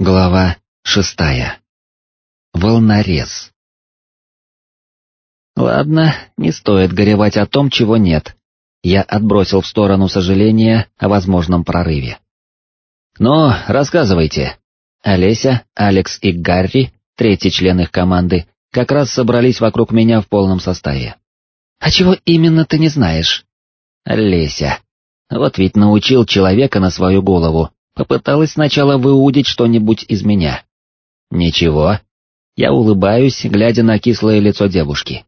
Глава шестая. Волнорез. Ладно, не стоит горевать о том, чего нет. Я отбросил в сторону сожаления о возможном прорыве. Но рассказывайте. Олеся, Алекс и Гарри, третий член их команды, как раз собрались вокруг меня в полном составе. А чего именно ты не знаешь? Олеся. Вот ведь научил человека на свою голову, Попыталась сначала выудить что-нибудь из меня. Ничего. Я улыбаюсь, глядя на кислое лицо девушки.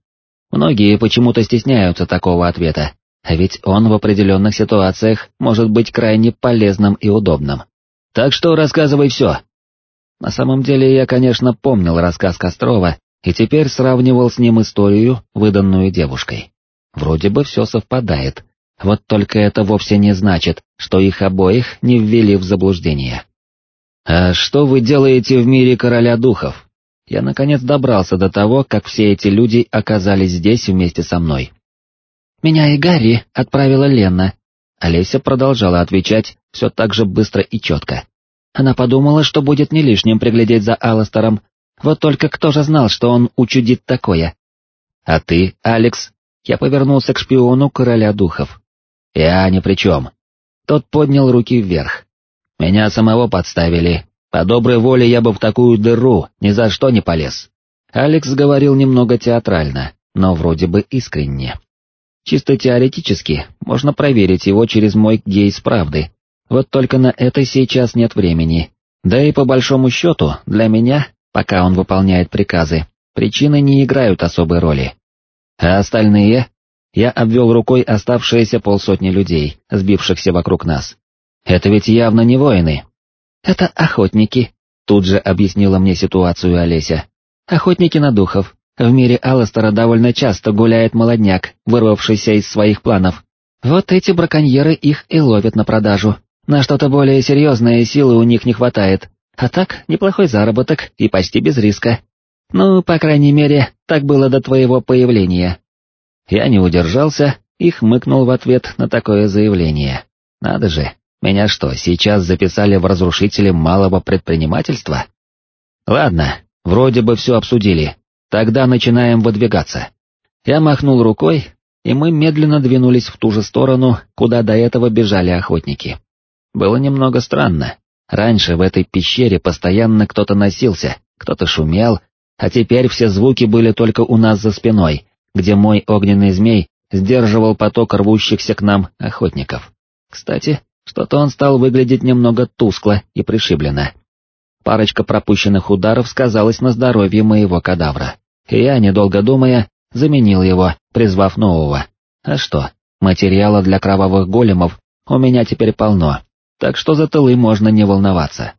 Многие почему-то стесняются такого ответа, а ведь он в определенных ситуациях может быть крайне полезным и удобным. Так что рассказывай все. На самом деле я, конечно, помнил рассказ Кострова и теперь сравнивал с ним историю, выданную девушкой. Вроде бы все совпадает, вот только это вовсе не значит, что их обоих не ввели в заблуждение. «А что вы делаете в мире короля духов?» Я наконец добрался до того, как все эти люди оказались здесь вместе со мной. «Меня и Гарри отправила Лена». Олеся продолжала отвечать все так же быстро и четко. Она подумала, что будет не лишним приглядеть за Алластером, вот только кто же знал, что он учудит такое? «А ты, Алекс?» Я повернулся к шпиону короля духов. Я ни при чем. Тот поднял руки вверх. Меня самого подставили. По доброй воле я бы в такую дыру ни за что не полез. Алекс говорил немного театрально, но вроде бы искренне. Чисто теоретически можно проверить его через мой гейс правды, вот только на это сейчас нет времени. Да и по большому счету, для меня, пока он выполняет приказы, причины не играют особой роли. А остальные? Я обвел рукой оставшиеся полсотни людей, сбившихся вокруг нас. Это ведь явно не воины. Это охотники, тут же объяснила мне ситуацию Олеся. Охотники на духов. В мире Алластера довольно часто гуляет молодняк, вырвавшийся из своих планов. Вот эти браконьеры их и ловят на продажу. На что-то более серьезное силы у них не хватает. А так, неплохой заработок и почти без риска. Ну, по крайней мере, так было до твоего появления. Я не удержался и хмыкнул в ответ на такое заявление. Надо же, меня что, сейчас записали в разрушители малого предпринимательства? Ладно, вроде бы все обсудили, тогда начинаем выдвигаться. Я махнул рукой, и мы медленно двинулись в ту же сторону, куда до этого бежали охотники. Было немного странно. Раньше в этой пещере постоянно кто-то носился, кто-то шумел, а теперь все звуки были только у нас за спиной, где мой огненный змей сдерживал поток рвущихся к нам охотников. Кстати, что-то он стал выглядеть немного тускло и пришибленно. Парочка пропущенных ударов сказалась на здоровье моего кадавра, и я, недолго думая, заменил его, призвав нового. А что, материала для кровавых големов у меня теперь полно, так что за тылы можно не волноваться.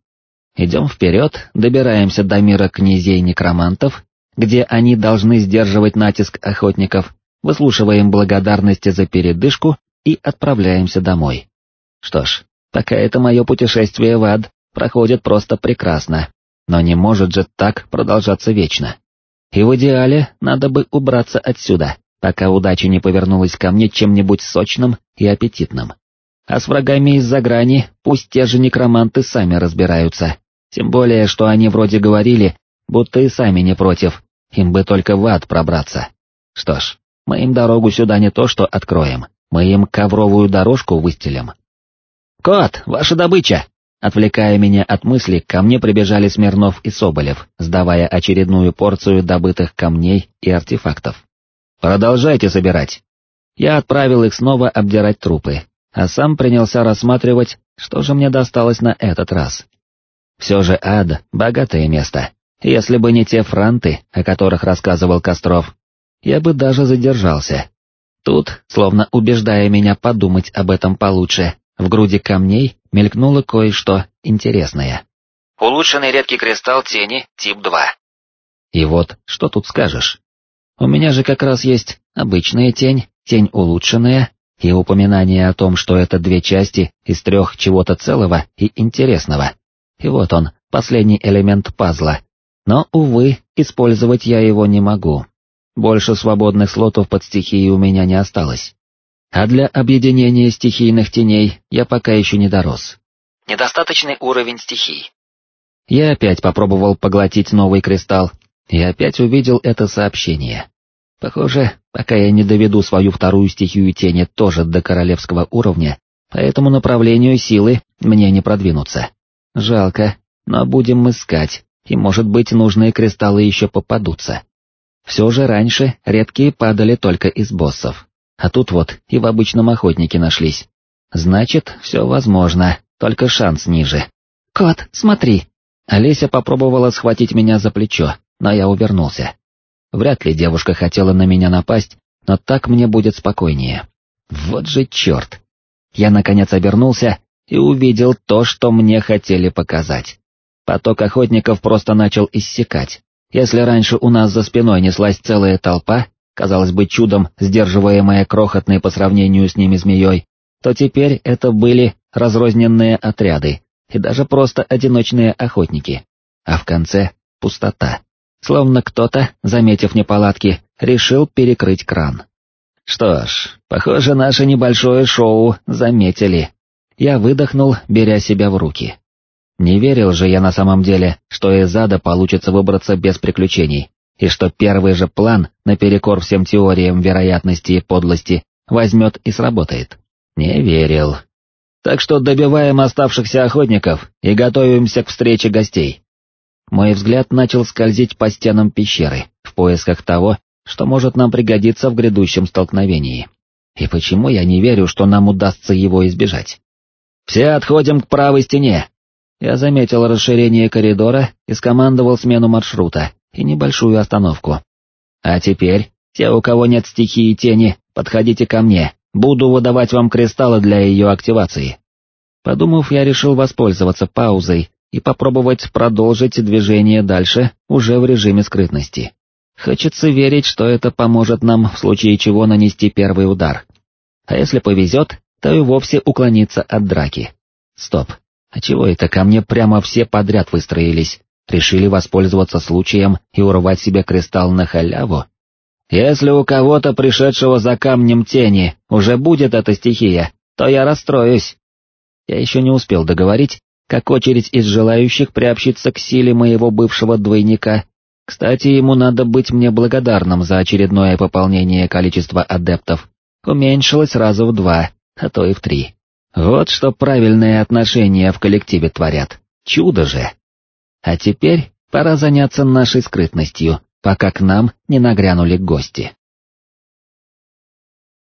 Идем вперед, добираемся до мира князей-некромантов где они должны сдерживать натиск охотников, выслушиваем благодарности за передышку и отправляемся домой. Что ж, пока это мое путешествие в ад проходит просто прекрасно, но не может же так продолжаться вечно. И в идеале надо бы убраться отсюда, пока удача не повернулась ко мне чем-нибудь сочным и аппетитным. А с врагами из-за грани пусть те же некроманты сами разбираются, тем более, что они вроде говорили, будто и сами не против, им бы только в ад пробраться. Что ж, мы им дорогу сюда не то что откроем, мы им ковровую дорожку выстелим. «Кот, ваша добыча!» Отвлекая меня от мысли, ко мне прибежали Смирнов и Соболев, сдавая очередную порцию добытых камней и артефактов. «Продолжайте собирать!» Я отправил их снова обдирать трупы, а сам принялся рассматривать, что же мне досталось на этот раз. Все же ад — богатое место, если бы не те франты, о которых рассказывал Костров, я бы даже задержался. Тут, словно убеждая меня подумать об этом получше, в груди камней мелькнуло кое-что интересное. Улучшенный редкий кристалл тени, тип 2. И вот, что тут скажешь? У меня же как раз есть обычная тень, тень улучшенная, и упоминание о том, что это две части из трех чего-то целого и интересного. И вот он, последний элемент пазла, но, увы, использовать я его не могу. Больше свободных слотов под стихии у меня не осталось. А для объединения стихийных теней я пока еще не дорос. Недостаточный уровень стихий. Я опять попробовал поглотить новый кристалл, и опять увидел это сообщение. Похоже, пока я не доведу свою вторую стихию тени тоже до королевского уровня, по этому направлению силы мне не продвинуться. Жалко, но будем искать, и может быть нужные кристаллы еще попадутся. Все же раньше редкие падали только из боссов, а тут вот и в обычном охотнике нашлись. Значит, все возможно, только шанс ниже. «Кот, смотри!» Олеся попробовала схватить меня за плечо, но я увернулся. Вряд ли девушка хотела на меня напасть, но так мне будет спокойнее. Вот же черт! Я наконец обернулся и увидел то, что мне хотели показать. Поток охотников просто начал иссякать. Если раньше у нас за спиной неслась целая толпа, казалось бы чудом сдерживаемая крохотной по сравнению с ними змеей, то теперь это были разрозненные отряды и даже просто одиночные охотники. А в конце — пустота. Словно кто-то, заметив неполадки, решил перекрыть кран. Что ж, похоже, наше небольшое шоу заметили. Я выдохнул, беря себя в руки. Не верил же я на самом деле, что из ада получится выбраться без приключений, и что первый же план, наперекор всем теориям вероятности и подлости, возьмет и сработает. Не верил. Так что добиваем оставшихся охотников и готовимся к встрече гостей. Мой взгляд начал скользить по стенам пещеры, в поисках того, что может нам пригодиться в грядущем столкновении. И почему я не верю, что нам удастся его избежать? «Все отходим к правой стене!» Я заметил расширение коридора и скомандовал смену маршрута и небольшую остановку. «А теперь, те, у кого нет стихии тени, подходите ко мне, буду выдавать вам кристаллы для ее активации». Подумав, я решил воспользоваться паузой и попробовать продолжить движение дальше уже в режиме скрытности. Хочется верить, что это поможет нам в случае чего нанести первый удар. А если повезет, то и вовсе уклониться от драки. Стоп, а чего это ко мне прямо все подряд выстроились? Решили воспользоваться случаем и урвать себе кристалл на халяву? Если у кого-то, пришедшего за камнем тени, уже будет эта стихия, то я расстроюсь. Я еще не успел договорить, как очередь из желающих приобщиться к силе моего бывшего двойника. Кстати, ему надо быть мне благодарным за очередное пополнение количества адептов. Уменьшилось раза в два, а то и в три. Вот что правильные отношения в коллективе творят. Чудо же! А теперь пора заняться нашей скрытностью, пока к нам не нагрянули гости.